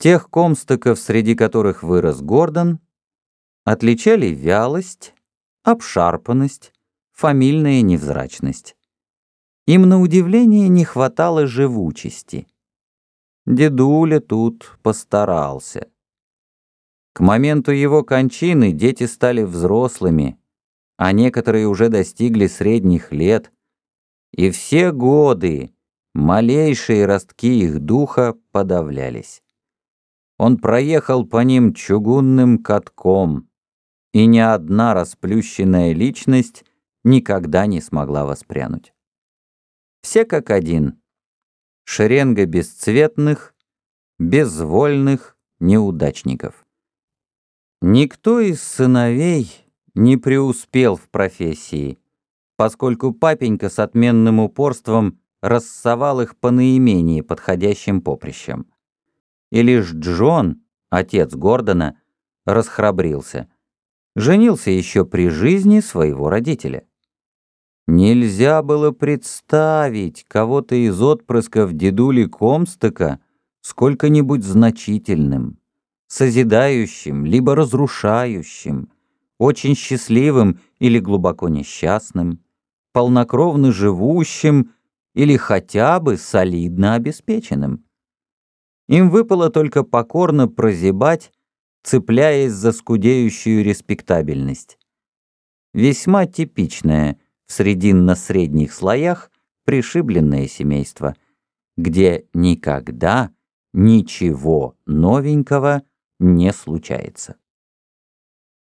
Тех комстыков, среди которых вырос Гордон, отличали вялость, обшарпанность, фамильная невзрачность. Им на удивление не хватало живучести. Дедуля тут постарался. К моменту его кончины дети стали взрослыми, а некоторые уже достигли средних лет, и все годы малейшие ростки их духа подавлялись. Он проехал по ним чугунным катком, и ни одна расплющенная личность никогда не смогла воспрянуть. Все как один. Шеренга бесцветных, безвольных неудачников. Никто из сыновей не преуспел в профессии, поскольку папенька с отменным упорством рассовал их по наименее подходящим поприщам. И лишь Джон, отец Гордона, расхрабрился. Женился еще при жизни своего родителя. Нельзя было представить кого-то из отпрысков дедули Комстока сколько-нибудь значительным, созидающим, либо разрушающим, очень счастливым или глубоко несчастным, полнокровно живущим или хотя бы солидно обеспеченным. Им выпало только покорно прозябать, цепляясь за скудеющую респектабельность. Весьма типичное в срединно-средних слоях пришибленное семейство, где никогда ничего новенького не случается.